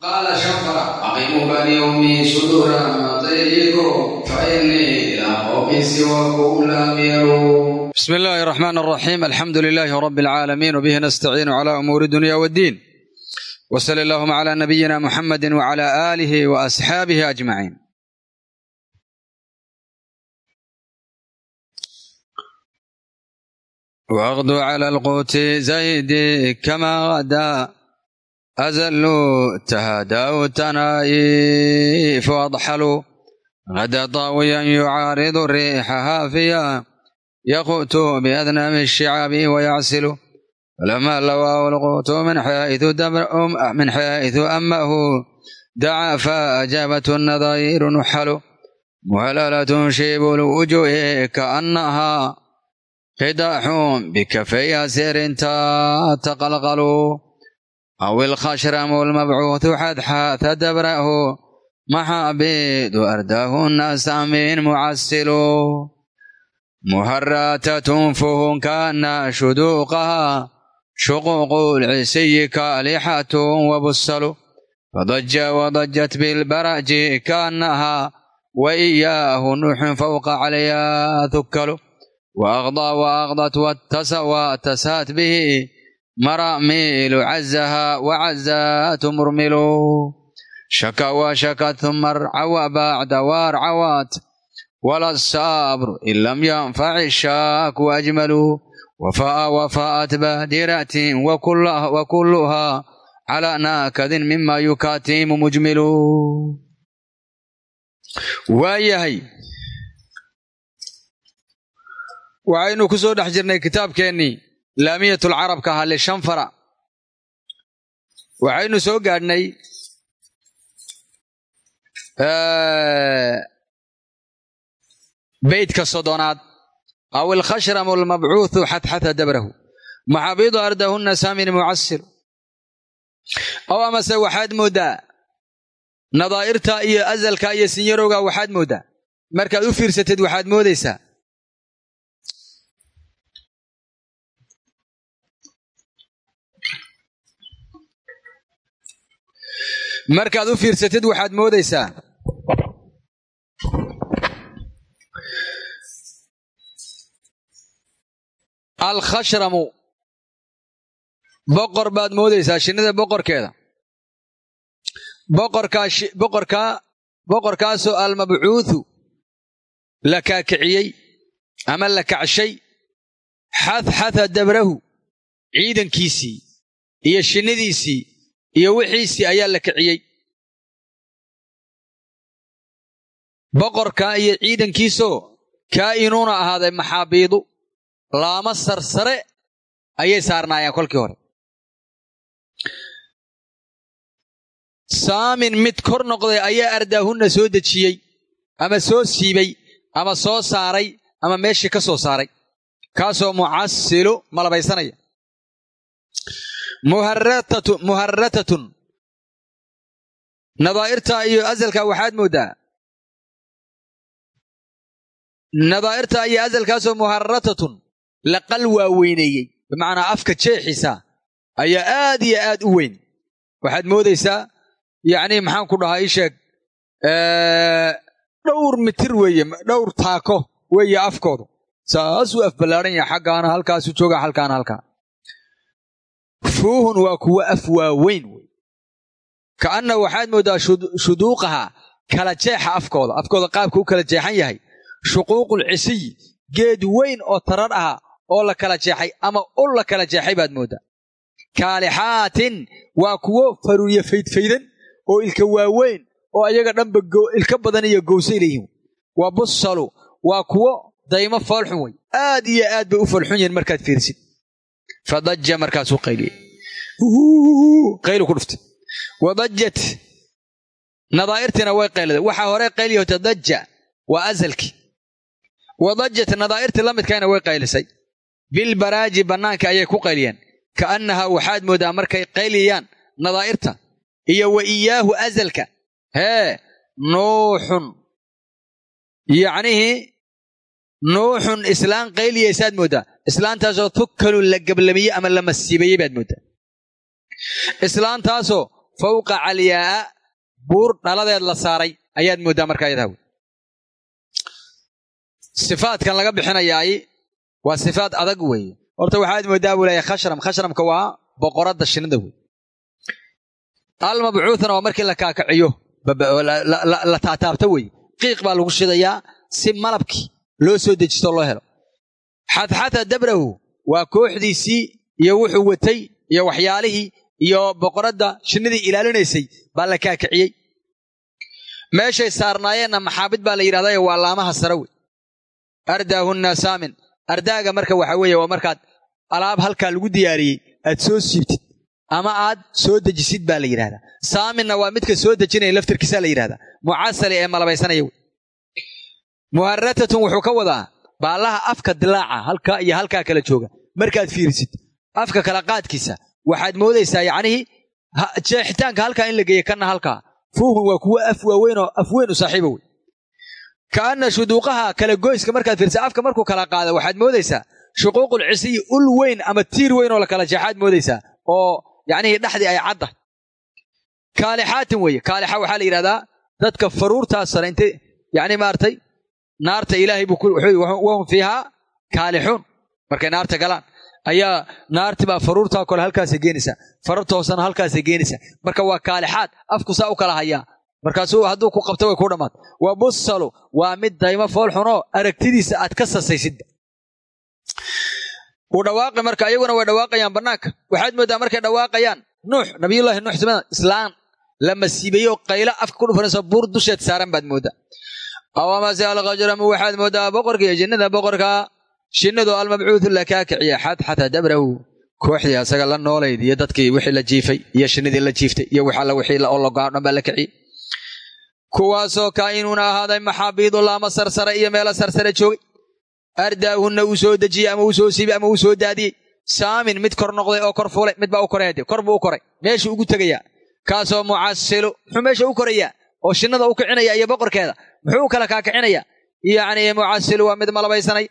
qaala shafara aqimu balyawmi suduura matayrikum fainii ilaa qowmin siwakum lam yaruun bismi illaahi araxmaan araxiim alxamdu lilaahi rabbi alcaalamiin wbihi nastaciinu cala umuuri dunya waddiin wsali allahuma cala nabiyina muxamadi wcala aalihi wa asxaabihi ajmaciin waqdu cala alquuti zaydi kama qadaa أزلوا تهادوا التنايف وأضحلوا غدا طاويا يعارض الريح هافيا يقوت بأذنب الشعاب ويعسل فلما لواه القوت من حيث دبر أم من حيث أمه دعا فأجابته النظير نحل مهللة شيب الوجوه كأنها قداح بكفي سير تقلقل aw ilkhashri ama lmabcuutu xadxa tadabra'hu maxaabidu ardaahuna samin mucasilu muharata tunfuhun kana shuduuqaha shuquuqu lcisiyi kaalixatun wabusalu fadaja wadajat bilbaraji kaanaha wa iyaahu nuuxun fawqa calaya tukalu waaqda waaqdat watasaat bihi maramiilu cazahaa wacazaatu murmilu shaka washakat uma arcawa bacda waarcawaat wala saabru in lam yanfaci shaaku ajmalu wafa'a wafaa'at baadiratin wakulluhaa calaa naakadin mima yukaatimu mujmilu waayahay waxaynu ku soo dhex jirnay kitaabkeennii laamiyatulcarabka halle shanfara waxaynu soo gaadhnay beydka soddonaad. Aw ilkhashramu almabcuuthu xadxata dabrahu. Maxaabiidu ardahunna saamin mucasir aw amase waxaad mooddaa nadaa'irta iyo azalka iyo sinyarowga waxaad mooddaa markaad u fiirsateed waxaad moodaysaa markaad u fiirsatid waxaad moodaysaa? Alkhashramu. Boqor baad moodaysaa shinnida boqorkeeda. Boqorkaa boqorkaasoo almabcuuthu la kaakiciyey ama la kacshay xadxatha dabrahu ciidankiisii iyo shinnidiisii iyo wixiisii ayaa la kiciyey. Boqorkaa iyo ciidankiisoo kaa'inuuna ahaaday maxaabiidu laama sarsare ayay saarnaayeen kolkii hore. Saamin mid kor noqday ayaa ardaahunna soo dejiyey ama soo siibay ama soo saaray ama meeshii ka soo saaray. Kaasoo mucasilu malabaysanaya muharatatun nadaa'irta iyo asalka waxaad mooddaa nadaa'irta iyo asalkaasoo muharatatun laqal waaweyneeyey. Bimacnaa afka jeexiisa ayaa aad iyo aad u weyn. Waxaad moodaysaa? Yacnii maxaan ku dhahaa ii sheeg. Dhowr mitir weeye dhowr taako weeye afkoodu. Saasuu afballaaran yahay xaggaana halkaasuu joogaa halkaana halkaa fuuhun waa kuwa af waaweyn wey. Ka'anna waxaad mooddaa shuduuqaha kala jeexa afkooda afkooda qaabka u kala jeexan yahay. Shuquuqul cisiy geed weyn oo tarar aha oo la kala jeexay ama ul la kala jeexay baad mooddaa kaalixaatin waa kuwo faruurya faydfaydan oo ilka waaweyn oo ayaga dhanba ilka badan iyo gowsay leeyihiin waa bussalu waa kuwo daymo foolxun wey. Aad iyo aad bay u foolxun yihiin markaad fiirsid fadajja markaasuu qayliyey qaylu ku dhuftay wadajat nadaa'irtiina way qayladay waxaa hore qayliyahota dajja waa asalkii wadajat nadaa'irtii la midkayna way qaylisay. Bilbaraaji bannaanka ayay ku qayliyeen. Ka'annahaa waxaad mooddaa markay qayliyaan nadaa'irta. Iyo wa iyaahu asalka hee nuuxun. Yacnihii nuuxun islaan qayliyaysaad mooddaa islaantaasoo tukkalun la gablamiyey ama la masiibayey baad mooddaa islaantaasoo fawqa caliyaa'a buur dhaladeed la saaray ayaad mooddaa markaa iyadaha wey sifaadkan laga bixinayaay waa sifaad adag weeye. Horta waxaad mooddaa buu leeyahay khashram khashramka waa boqoradda shinnida wey almabcuuthana waa markii la kaakaciyo la taataabto wey qiiq baa lagu shidayaa si malabkii loo soo dejisto loo helo. Xadxata dabrahu waa kooxdiisii iyo wuxuu watay iyo waxyaalihii iyo boqoradda shinnidii ilaalinaysay baa la kaakiciyey. Meeshay saarnaayeenna maxaabid baa la yidhahdaa waa laamaha sare wey. Ardaahunna saamin. Ardaaga marka waxa weeye waa markaad alaab halkaa lagu diyaariyey aad soo siibtid ama aad soo dejisid baa la yidhahdaa. Saaminna waa midka soo dejinaya laftarkiisaa la yidhahdaa. Mucasali ee malabaysanaya wey. Muharatatun wuxuu ka wadaa baallaha afka dilaaca halkaa iyo halkaa kala jooga. Markaad fiirisid afka kala qaadkiisa waxaad moodaysaa yacnihii jeexitaanka halkaa in la geeya kanna halkaa. Fuuhun waa kuwo af waaweyn oo af weyn u saaxiiba wey. Ka'anna shuduuqaha kala goyska markaad fiirisa afka markuu kala qaada waxaad moodaysaa shuquuqul cisiyi ul weyn ama tiir weyn oo la kala jeexaad moodaysaa oo yacnihii dhexdii ay cadda. Kaalixaatin weeye kaalixa waxaa la yidhahdaa dadka faruurtaas sare intay yacni maaragtay naarta ilaahay buu wahum fiihaa kaalixuun. Markay naarta galaan ayaa naarti baa faruurtaa kole halkaasay geenaysaa. Fararta hoosena halkaasay geenaysaa. Marka waa kaalixaad afku saa u kala hayaa. Markaasuu hadduu ku qabto way ku dhammaad wa bussalu waa mid daymo foolxunoo aragtidiisa aad ka sasaysidba wuu dhawaaqi marka iyaguna way dhawaaqayaan bannaanka. Waxaad mooddaa markay dhawaaqayaan nuux nabiyullaahi nuux samada islaan la masiibeeyo qaylo afka ku dhufanayso buur dusheed saaran baad mooddaa awamase alkhajramu waxaad mooddaa boqorkiiyo jinnada boqorkaa shinnadu almabcuudu la kaa kiciya xadxata dabrahu kooxdii asaga la noolayd iyo dadkii wixii la jiifay iyo shinnidii la jiiftay iyo wax alla wixii ologaa dhan baa la kiciyey kuwaasoo kaa'inuuna ahaaday maxaabiidu laama sarsare iyo meelo sarsare joogay ardaahunna uu soo dejiyey ama uu soo siibay ama uu soo daadiyey. Saamin mid kor noqday oo kor fuulay mid baa u koray hade kor buu u koray. Meeshuu ugu tegayaa kaasoo mucasilu muxuu meesha u korayaa oo shinnada u kicinaya iyo boqorkeeda muxuu u kala kaakicinayaa yacni mucasilu waa mid malabaysanay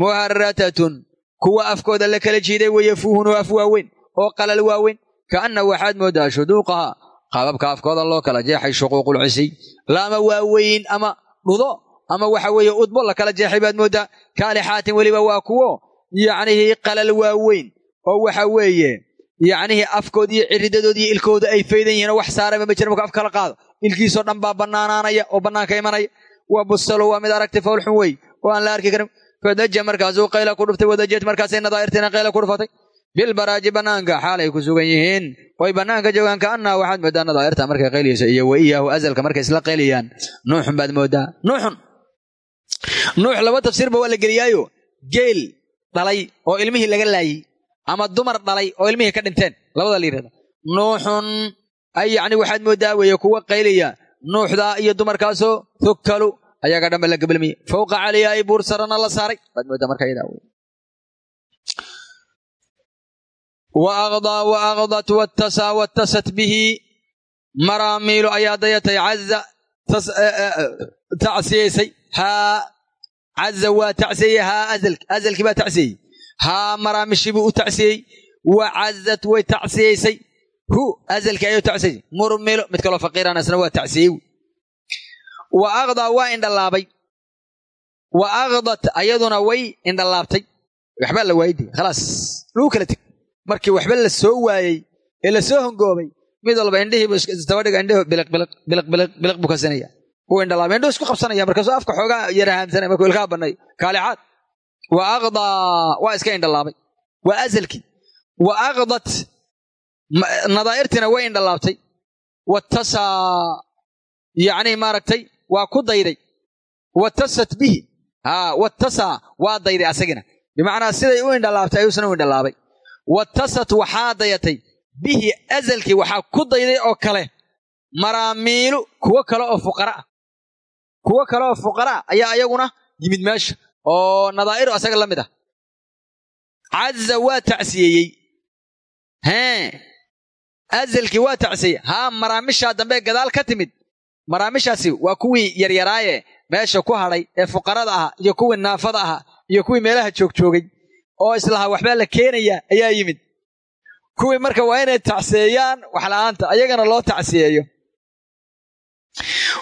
muharatatun kuwa afkooda la kala jiiday weeye fuuhun oo af waaweyn oo qalal waaweyn ka'anna waxaad mooddaa shuduuqaha qaababka afkooda loo kala jeexay shuquuqul cisiy laama waaweyn ama dhudo ama waxa weeye udbo la kala jeexay baad mooddaa kaalixaatin weliba waa kuwo yacnihii qalal waaweyn oo waxa weeye yacnihii afkood iyo ciridadood iyo ilkooda ay faydan yihiin oo wax saaraba ma jira marku af kala qaado. Ilkiisoo dhan baa bannaanaanaya oo bannaanka imanaya. Waa busalo waa mid aragti foolxun wey oo aan la arki karin fadaja markaasuu qayla ku dhuftay wadajad markaasay nadaa'irtiina qayla ku dhufatay bilbaraaji bannaanka xaalay ku sugan yihiin oy bannaanka joogaan ka'annaa waxaad mooddaa nadaa'irta markay qayliyayso iyo wa iyaahu azalka markay isla qayliyaan nuuxun baad mooddaa nuuxun nuux laba tafsiirba waa la geliyaayo geel dhalay oo ilmihii laga laayey ama dumar dhalay oo ilmihii ka dhinteen labada la yidhahda nuuxun ay yacni waxaad mooddaa weeye kuwa qaylaya nuuxdaa iyo dumarkaasoo tukkalu ayaga dhanba la gabalmiyey fawqa caliya ay buur sarana la saaray. Baad mooddaa marka iyadaa wey. Wa aqdaa wa aqdat wattasaa wattasat bihi. Maraamiilu ayaa dayatay caza tacsiyaysay haa caza waa tacsiyeeyey haa azalkii baa tacsiyey haa maraamishii buu u tacsiyey wa cazat way tacsiyaysay hu azalkii ayuu tacsiyey murmilo mid kaloo faqiirana isna waa tacsiyey wa aqdaa waa indhalaabay wa aqdat ayaduna way indhalaabtay waxbaa la waayday khalaas lagu kala teg markii waxba la soo waayey ee la soo hongoobay mid walba indhihiibu isdabadhiga indhihu biliq biliq biliq biliq biliq buu kasanaya wuu indhalaabay indhuhu isku qabsanaya markaasuu afka xoogaa yara haamsanaya markuu ilkaha bannay. Kaalixaad wa aqdaa waa iska indhalaabay waa azalkii wa aqdat nadaa'irtiina way indhalaabtay wattasaa yacni maaragtay waa ku dayday. Wattasat bihi. Haa wattasaa waa dayday asagina bimacnaa siday u indhalaabtay ayuusna u indhalaabay. Wattasat waxaa dayatay. Bihi azalkii waxaa ku dayday oo kale. Maraamiilu kuwo kale oo fuqara. Ah kuwo kale oo fuqaraa ayaa ayaguna yimid meesha. Oo nadaa'iru asaga la mid ah. Caza waa tacsiyeeyey. Hee. Azalkii waa tacsiyey haa maraamishaa dambe gadaal ka timid maraamishaasi waa kuwii yaryaraaye meesha ku hadhay ee fuqarada ahaa iyo kuwii naafada ahaa iyo kuwii meelaha joogjoogay oo islahaa waxbaa la keenayaa ayaa yimid. Kuwii marka waa inay tacsiyeeyaan waxla'aanta ayagana loo tacsiyeeyo.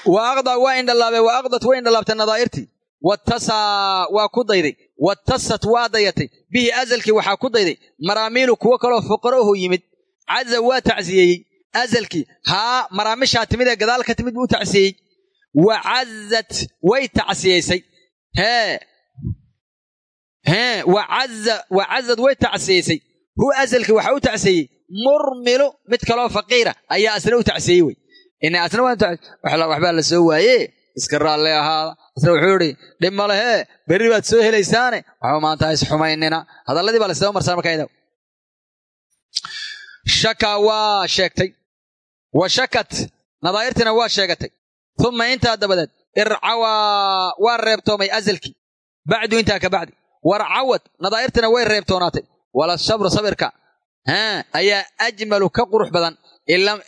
Wa waa indhalaabay wa way indhalaabtay nadaa'irtii wattasaa waa ku dayday. Wattasat waa dayatay. Bihi azalkii waxaa ku dayday. Maraamiilu kuwo kaloo fuqara'uhu yimid. Caza waa tacsiyeeyey azalkii haa maraamishaa timid ee gadaal ka timid buu u tacsiyeeyey wa cazat way tacsiyaysay hee hee wa cazad way tacsiyaysay hu azalkii waxaa u tacsiyeeyey murmilu mid kaloo faqiira ayaa asna u tacsiyeeyey wey ina asna waxbaa la soo waaye iska raalle ahaada asna wuxuu idhi dhib ma lehee berri baad soo helaysaane waxba maanta hays xumaynina hadalladii baa lasdaba marsaa markayda shaka waa sheegtay wa shakat. Nadaa'irtiina waa sheegatay. Uma intaa dabadeed ircawaa waa reebtoomay azalkii bacdu intaa ka bacdi. Warcawad nadaa'irtiina way reebtoonaatay. Wala sabru sabirka. Ayaa ajmalu ka qurux badan.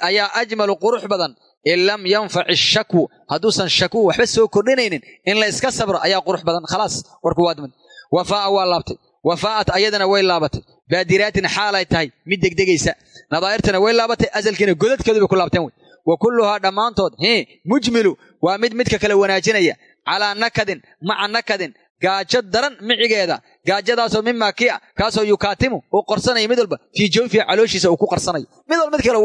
Ayaa ajmalu qurux badan. In lam yanfac ishakwu hadduusan shakwu waxba soo kordhinaynin. In la iska sabro ayaa qurux badan. Khalaas warku waa dimid wafaa'a waa laabtay. Wafaa'at ayadana way laabatay baadiraatin xaalay tahay. Mid degdegaysa. Nadaa'irtana way laabatay asalkiina godadkeedu bay ku laabteen wey. Wa kulluhaa dhammaantood hee mujmilu waa mid midka kale wanaajinaya. Calaa nakadin maca nakadin gaajo daran micigeeda. Gaajadaasoo mimaa kia kaasoo yukaatimu uu qorsanayo mid walba fii jawfiha calooshiisa uu ku qarsanayo mid walba mid kale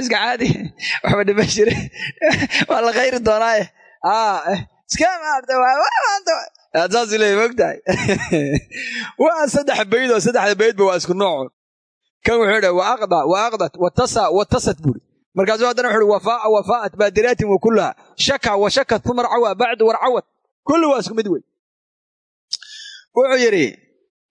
iska caadi. Waxba dhima jire waa la khayri doonaaye mogtahay waa saddex bayd oo saddexda baydba waa isku nooco kan wuxuu idhi wa aqda wa aqdat watasa watasat buuri markaasuu haddana wuxu uhi wafaa'a wafaa'at baadiraatin wa kullaha. Shaka wa shakat uma rcawa bacdu warcawad kulli waa isku mid wey wuxuu yidhi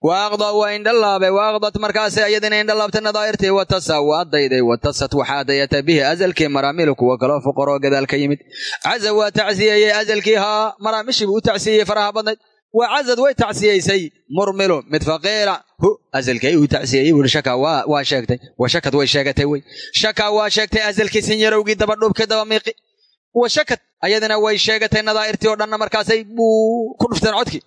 wa aqda waa indhalaabay wa aqdat markaasay ayadina indhalaabtay nadaa'irtii watasa waa dayday watasat waxaa dayatay bihi azalkii maraamilu kuwa kaloo fuqaroo gadaal ka yimid caza waa tacsiyeeyey azalkii haa maraamishiibuu u tacsiyeeyey faraha badnayd wa cazad way tacsiyeysay murmilu mid faqiira hu azalkii uu tacsiyeeyey buuri shaka waa sheegtay wa shakad way sheegatay wey shaka waa sheegtay azalkii sinyarowgii dabadhubkii dabamiiqi wa shakad ayadina way sheegatay nadaa'irtii oo dhanna markaasay buu ku dhufteen codkii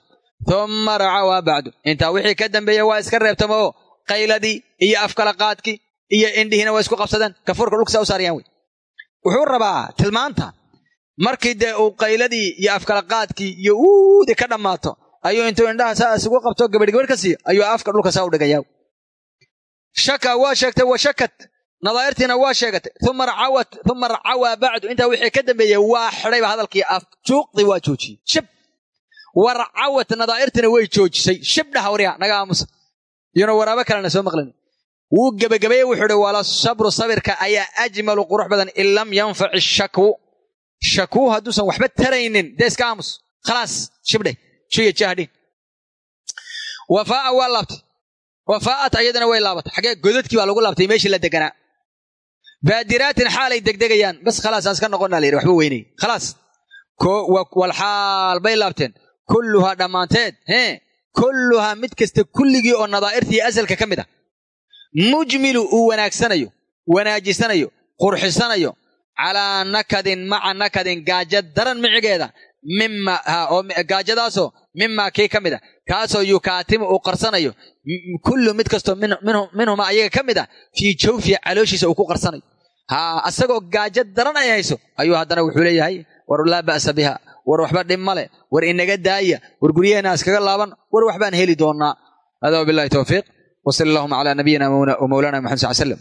uma racawaa bacdu intaa wixii ka dambeeya waa iska reebtama oo qayladii iyo afkala qaadkii iyo indhihiina waa isku qabsadeen kafuurka dhulka saa u saarayaan wey wuxuu rabaa tilmaanta markii dee uu qayladii iyo afkala qaadkii iyo uudi ka dhammaato ayuu intuu indhaha saa isugu qabto gabadh gabadh ka siiyo ayuu afka dhulka saa u dhigayaa shaka waa sheegtay wa shakat nadaa'irtiina waa sheegatay uma racawat uma racawaa bacdu intaa wixii ka dambeeyey waa xidhayba hadalkii af juuqdii waa joojiyey shib warcawat nadaa'irtina way joojisay. Shibdhaha warya naga aamusa iyona waraabo kalena soo maqlin. Wuu gebagabeeye wuxuu ihi wala sabru sabirka ayaa ajmalu qurux badan in lam yanfac ishakwu shakwu hadduusan waxba taraynin. Dee iska aamus. Khalaas shibdhe shiya jahdhin wafaa'a waa laabtay. Wafaa'at ayadana way laabatay xagee godadkii baa lagu laabtay meeshii la deganaa. Baadiraatin xaalay degdegayaan. Bas khalaas aan iska noqonnaa la yidhi waxba weynay khalaas. Walxaal bay laabteen kulluhaa dhammaanteed. Hee kulluhaa mid kasta kulligii oo nadaa'irtii asalka ka mid ah. Mujmilu uu wanaagsanayo wanaajisanayo qurxisanayo calaa nakadin maca nakadin gaajo daran micigeeda mima oo gaajadaasoo mimaa kii ka mid a kaasoo yukaatimu uu qarsanayo kullu mid kastoo minhuma ayaga ka mid ah fii jawfiha calooshiisa uu ku qarsanayo. Ha asagoo gaajo daran ay hayso ayuu haddana wuxuu leeyahay war laa ba'sa biha war waxba dhib male war inaga daaya war guryaheena iskaga laaban war waxbaan heli doonnaa. Hada wabilahi towfiiq wsal allahuma calaa nabiyina wmawlana maxamed sal slem